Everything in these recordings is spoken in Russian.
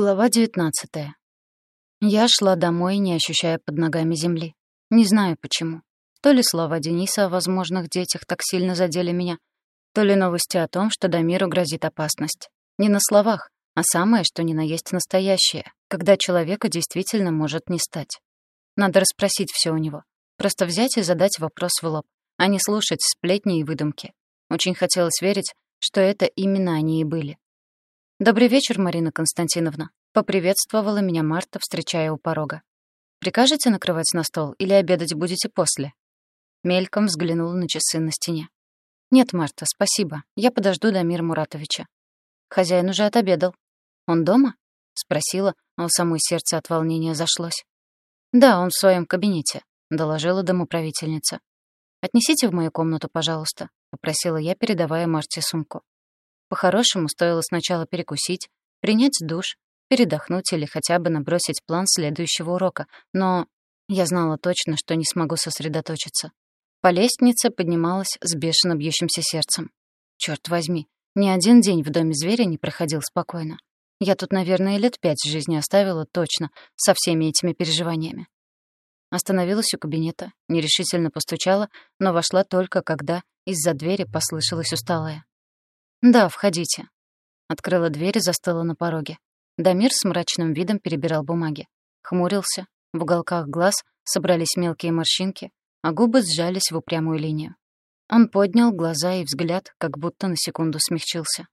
Глава 19. Я шла домой, не ощущая под ногами земли. Не знаю почему. То ли слова Дениса о возможных детях так сильно задели меня, то ли новости о том, что Дамиру грозит опасность. Не на словах, а самое, что ни на есть настоящее, когда человека действительно может не стать. Надо расспросить все у него. Просто взять и задать вопрос в лоб, а не слушать сплетни и выдумки. Очень хотелось верить, что это именно они и были. «Добрый вечер, Марина Константиновна», — поприветствовала меня Марта, встречая у порога. «Прикажете накрывать на стол или обедать будете после?» Мельком взглянула на часы на стене. «Нет, Марта, спасибо. Я подожду Дамира Муратовича». «Хозяин уже отобедал». «Он дома?» — спросила, а у самой сердце от волнения зашлось. «Да, он в своем кабинете», — доложила домоправительница. «Отнесите в мою комнату, пожалуйста», — попросила я, передавая Марте сумку. По-хорошему, стоило сначала перекусить, принять душ, передохнуть или хотя бы набросить план следующего урока, но я знала точно, что не смогу сосредоточиться. По лестнице поднималась с бешено бьющимся сердцем. Черт возьми, ни один день в доме зверя не проходил спокойно. Я тут, наверное, лет пять жизни оставила точно, со всеми этими переживаниями. Остановилась у кабинета, нерешительно постучала, но вошла только, когда из-за двери послышалось усталое. «Да, входите». Открыла дверь и застыла на пороге. Дамир с мрачным видом перебирал бумаги. Хмурился, в уголках глаз собрались мелкие морщинки, а губы сжались в упрямую линию. Он поднял глаза и взгляд, как будто на секунду смягчился.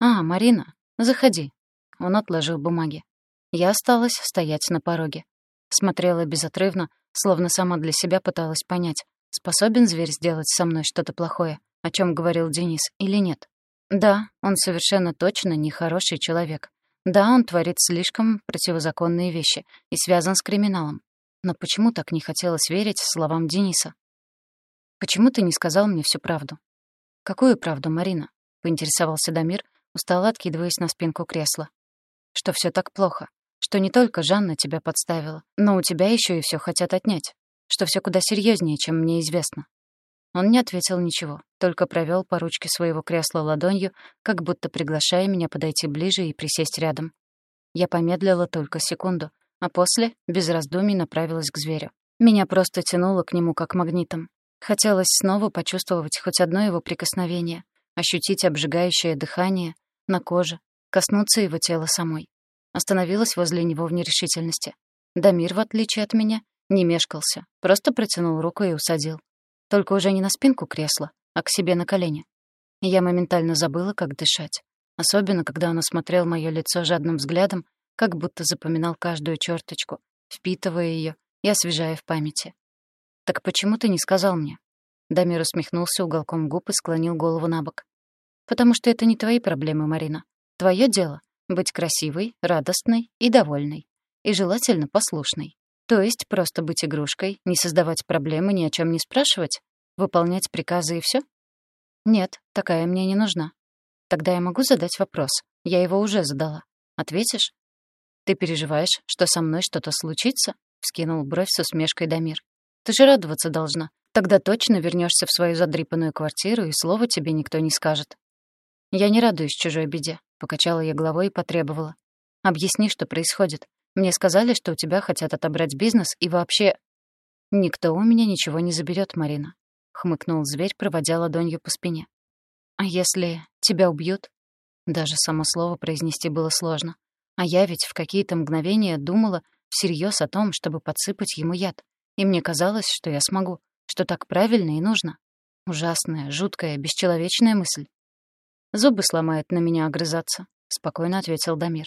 «А, Марина, заходи». Он отложил бумаги. Я осталась стоять на пороге. Смотрела безотрывно, словно сама для себя пыталась понять, способен зверь сделать со мной что-то плохое, о чем говорил Денис, или нет. Да, он совершенно точно нехороший человек. Да, он творит слишком противозаконные вещи и связан с криминалом. Но почему так не хотелось верить словам Дениса? «Почему ты не сказал мне всю правду?» «Какую правду, Марина?» — поинтересовался Дамир, устало откидываясь на спинку кресла. «Что все так плохо, что не только Жанна тебя подставила, но у тебя еще и все хотят отнять, что все куда серьезнее, чем мне известно. Он не ответил ничего, только провел по ручке своего кресла ладонью, как будто приглашая меня подойти ближе и присесть рядом. Я помедлила только секунду, а после, без раздумий, направилась к зверю. Меня просто тянуло к нему как магнитом. Хотелось снова почувствовать хоть одно его прикосновение, ощутить обжигающее дыхание на коже, коснуться его тела самой. Остановилась возле него в нерешительности. Дамир, в отличие от меня, не мешкался, просто протянул руку и усадил. Только уже не на спинку кресла, а к себе на колени. Я моментально забыла, как дышать. Особенно, когда он осмотрел моё лицо жадным взглядом, как будто запоминал каждую черточку, впитывая её и освежая в памяти. «Так почему ты не сказал мне?» Дамир усмехнулся уголком губ и склонил голову на бок. «Потому что это не твои проблемы, Марина. Твоё дело — быть красивой, радостной и довольной. И желательно послушной. То есть просто быть игрушкой, не создавать проблемы, ни о чем не спрашивать? Выполнять приказы и все? Нет, такая мне не нужна. Тогда я могу задать вопрос. Я его уже задала. Ответишь? Ты переживаешь, что со мной что-то случится? Вскинул бровь с усмешкой Дамир. Ты же радоваться должна. Тогда точно вернешься в свою задрипанную квартиру, и слова тебе никто не скажет. Я не радуюсь чужой беде, покачала я головой и потребовала. Объясни, что происходит. Мне сказали, что у тебя хотят отобрать бизнес, и вообще... Никто у меня ничего не заберет, Марина. Хмыкнул зверь, проводя ладонью по спине. А если тебя убьют? Даже само слово произнести было сложно. А я ведь в какие-то мгновения думала всерьез о том, чтобы подсыпать ему яд. И мне казалось, что я смогу, что так правильно и нужно. Ужасная, жуткая, бесчеловечная мысль. «Зубы сломает на меня огрызаться», — спокойно ответил Дамир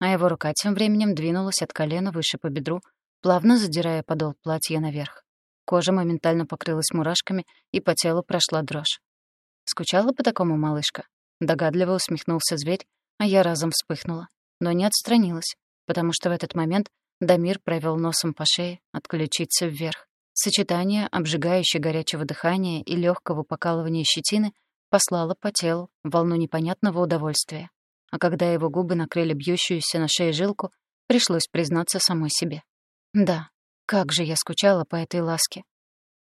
а его рука тем временем двинулась от колена выше по бедру, плавно задирая подол платья наверх. Кожа моментально покрылась мурашками, и по телу прошла дрожь. «Скучала по такому, малышка?» Догадливо усмехнулся зверь, а я разом вспыхнула, но не отстранилась, потому что в этот момент Дамир провел носом по шее, от ключицы вверх. Сочетание обжигающей горячего дыхания и легкого покалывания щетины послало по телу волну непонятного удовольствия а когда его губы накрыли бьющуюся на шее жилку, пришлось признаться самой себе. Да, как же я скучала по этой ласке.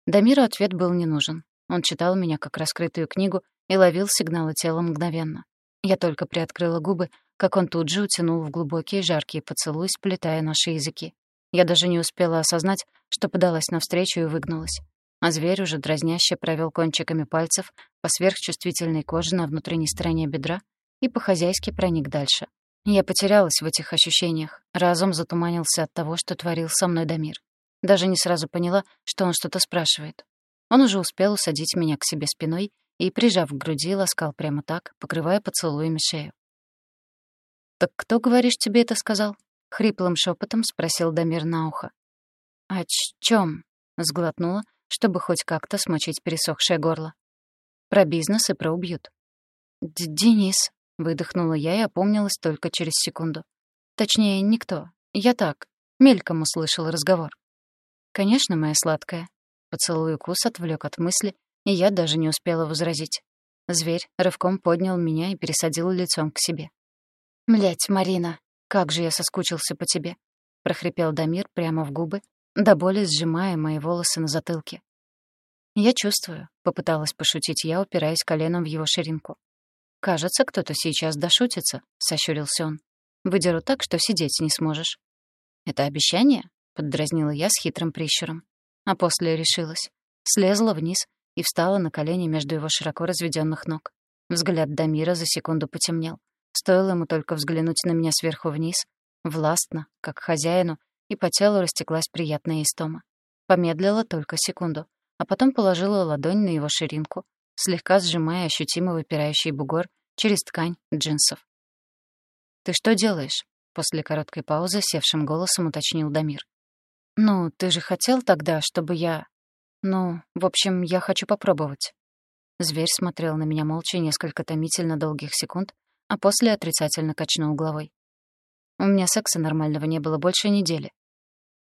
Дамиру ответ был не нужен. Он читал меня как раскрытую книгу и ловил сигналы тела мгновенно. Я только приоткрыла губы, как он тут же утянул в глубокие жаркие поцелуи, сплетая наши языки. Я даже не успела осознать, что подалась навстречу и выгнулась. А зверь уже дразняще провел кончиками пальцев по сверхчувствительной коже на внутренней стороне бедра и по-хозяйски проник дальше. Я потерялась в этих ощущениях, разум затуманился от того, что творил со мной Дамир. Даже не сразу поняла, что он что-то спрашивает. Он уже успел усадить меня к себе спиной и, прижав к груди, ласкал прямо так, покрывая поцелуями шею. «Так кто, говоришь, тебе это сказал?» — хриплым шепотом спросил Дамир на ухо. «О чем? сглотнула, чтобы хоть как-то смочить пересохшее горло. «Про бизнес и про убьют». «Денис», — выдохнула я и опомнилась только через секунду. Точнее, никто. Я так, мельком услышала разговор. «Конечно, моя сладкая». Поцелуй укус отвлек от мысли, и я даже не успела возразить. Зверь рывком поднял меня и пересадил лицом к себе. «Млядь, Марина, как же я соскучился по тебе!» — прохрипел Дамир прямо в губы, до боли сжимая мои волосы на затылке. «Я чувствую», — попыталась пошутить я, упираясь коленом в его ширинку. «Кажется, кто-то сейчас дошутится», — сощурился он. «Выдеру так, что сидеть не сможешь». «Это обещание?» — поддразнила я с хитрым прищуром. А после решилась. Слезла вниз и встала на колени между его широко разведённых ног. Взгляд Дамира за секунду потемнел. Стоило ему только взглянуть на меня сверху вниз, властно, как хозяину, и по телу растеклась приятная истома. Помедлила только секунду, а потом положила ладонь на его ширинку, слегка сжимая ощутимо выпирающий бугор через ткань джинсов. «Ты что делаешь?» — после короткой паузы севшим голосом уточнил Дамир. «Ну, ты же хотел тогда, чтобы я...» «Ну, в общем, я хочу попробовать». Зверь смотрел на меня молча несколько томительно долгих секунд, а после отрицательно качнул головой. «У меня секса нормального не было больше недели.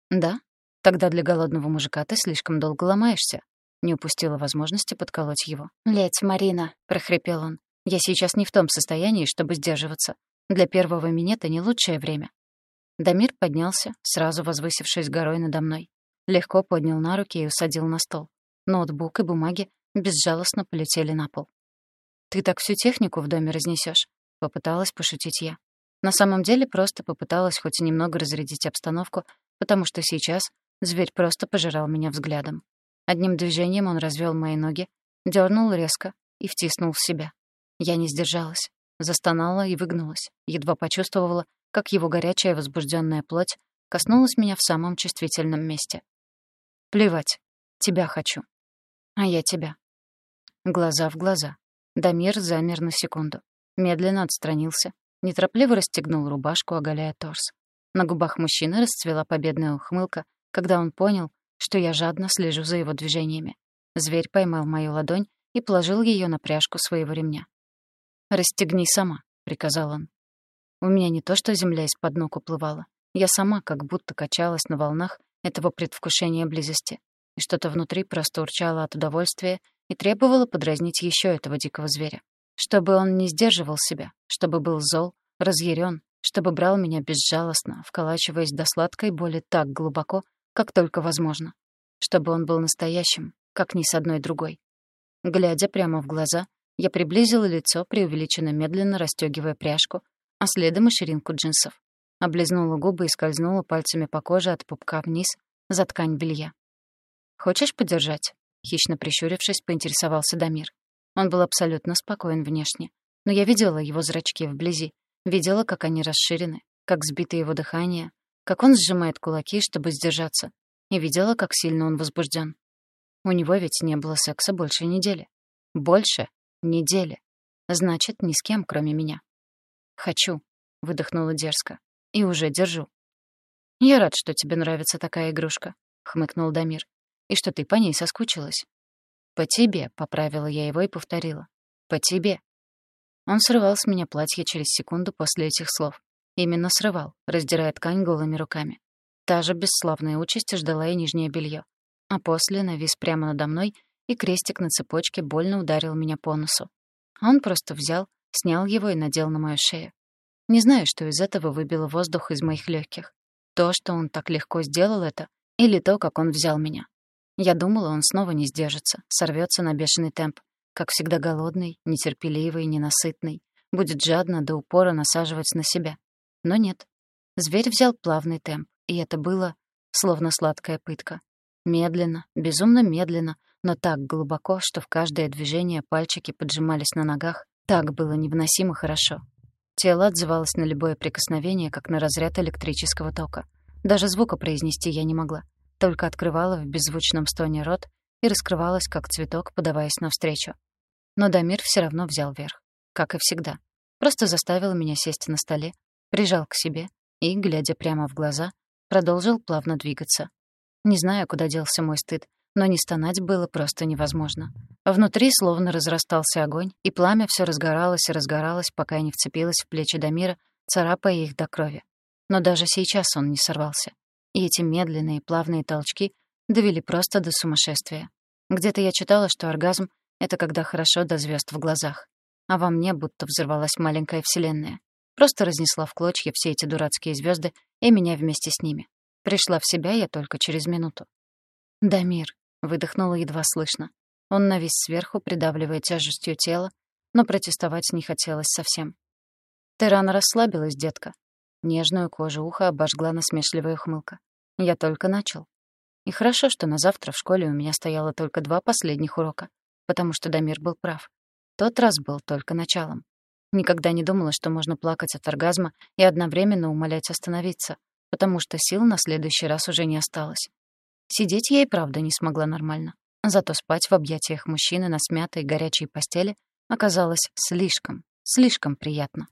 «Да? Тогда для голодного мужика ты слишком долго ломаешься». Не упустила возможности подколоть его. «Ледь, Марина», — прохрипел он. «Я сейчас не в том состоянии, чтобы сдерживаться. Для первого минета не лучшее время». Дамир поднялся, сразу возвысившись горой надо мной. Легко поднял на руки и усадил на стол. Ноутбук и бумаги безжалостно полетели на пол. «Ты так всю технику в доме разнесешь, попыталась пошутить я. На самом деле просто попыталась хоть немного разрядить обстановку, потому что сейчас зверь просто пожирал меня взглядом. Одним движением он развел мои ноги, дернул резко и втиснул в себя. Я не сдержалась, застонала и выгнулась, едва почувствовала, как его горячая возбужденная плоть коснулась меня в самом чувствительном месте. «Плевать, тебя хочу. А я тебя». Глаза в глаза. Дамир замер на секунду. Медленно отстранился, неторопливо расстегнул рубашку, оголяя торс. На губах мужчины расцвела победная ухмылка, когда он понял, что я жадно слежу за его движениями. Зверь поймал мою ладонь и положил ее на пряжку своего ремня. «Расстегни сама», — приказал он. У меня не то что земля из-под ног уплывала. Я сама как будто качалась на волнах этого предвкушения близости. И что-то внутри просто урчало от удовольствия и требовало подразнить еще этого дикого зверя. Чтобы он не сдерживал себя, чтобы был зол, разъярен, чтобы брал меня безжалостно, вколачиваясь до сладкой боли так глубоко, как только возможно. Чтобы он был настоящим, как ни с одной другой. Глядя прямо в глаза, я приблизила лицо, преувеличенно медленно расстёгивая пряжку, а следом и ширинку джинсов. Облизнула губы и скользнула пальцами по коже от пупка вниз за ткань белья. «Хочешь подержать?» Хищно прищурившись, поинтересовался Дамир. Он был абсолютно спокоен внешне, но я видела его зрачки вблизи, Видела, как они расширены, как сбито его дыхание, как он сжимает кулаки, чтобы сдержаться, и видела, как сильно он возбужден. У него ведь не было секса больше недели. Больше недели. Значит, ни с кем, кроме меня. «Хочу», — выдохнула дерзко, — «и уже держу». «Я рад, что тебе нравится такая игрушка», — хмыкнул Дамир, — «и что ты по ней соскучилась». «По тебе», — поправила я его и повторила. «По тебе». Он срывал с меня платье через секунду после этих слов. Именно срывал, раздирая ткань голыми руками. Та же бесславная участь ждала и нижнее белье. А после навис прямо надо мной, и крестик на цепочке больно ударил меня по носу. А он просто взял, снял его и надел на мою шею. Не знаю, что из этого выбило воздух из моих легких. То, что он так легко сделал это, или то, как он взял меня. Я думала, он снова не сдержится, сорвется на бешеный темп, как всегда голодный, нетерпеливый, ненасытный, будет жадно до упора насаживать на себя. Но нет. Зверь взял плавный темп, и это было словно сладкая пытка. Медленно, безумно медленно, но так глубоко, что в каждое движение пальчики поджимались на ногах. Так было невыносимо хорошо. Тело отзывалось на любое прикосновение, как на разряд электрического тока. Даже звука произнести я не могла. Только открывала в беззвучном стоне рот и раскрывалась, как цветок, подаваясь навстречу. Но Дамир все равно взял верх. Как и всегда. Просто заставил меня сесть на столе, прижал к себе и, глядя прямо в глаза, продолжил плавно двигаться. Не знаю, куда делся мой стыд, но не стонать было просто невозможно. Внутри словно разрастался огонь, и пламя все разгоралось и разгоралось, пока я не вцепилась в плечи Дамира, царапая их до крови. Но даже сейчас он не сорвался. И эти медленные плавные толчки довели просто до сумасшествия. Где-то я читала, что оргазм — это когда хорошо до звезд в глазах. А во мне будто взорвалась маленькая вселенная. Просто разнесла в клочья все эти дурацкие звезды и меня вместе с ними. Пришла в себя я только через минуту. «Дамир», — выдохнула едва слышно. Он навис сверху, придавливая тяжестью тела, но протестовать не хотелось совсем. «Ты рано расслабилась, детка». Нежную кожу уха обожгла насмешливая ухмылка. «Я только начал». И хорошо, что на завтра в школе у меня стояло только два последних урока, потому что Дамир был прав. Тот раз был только началом. Никогда не думала, что можно плакать от оргазма и одновременно умолять остановиться, потому что сил на следующий раз уже не осталось. Сидеть я и правда не смогла нормально. Зато спать в объятиях мужчины на смятой горячей постели оказалось слишком, слишком приятно.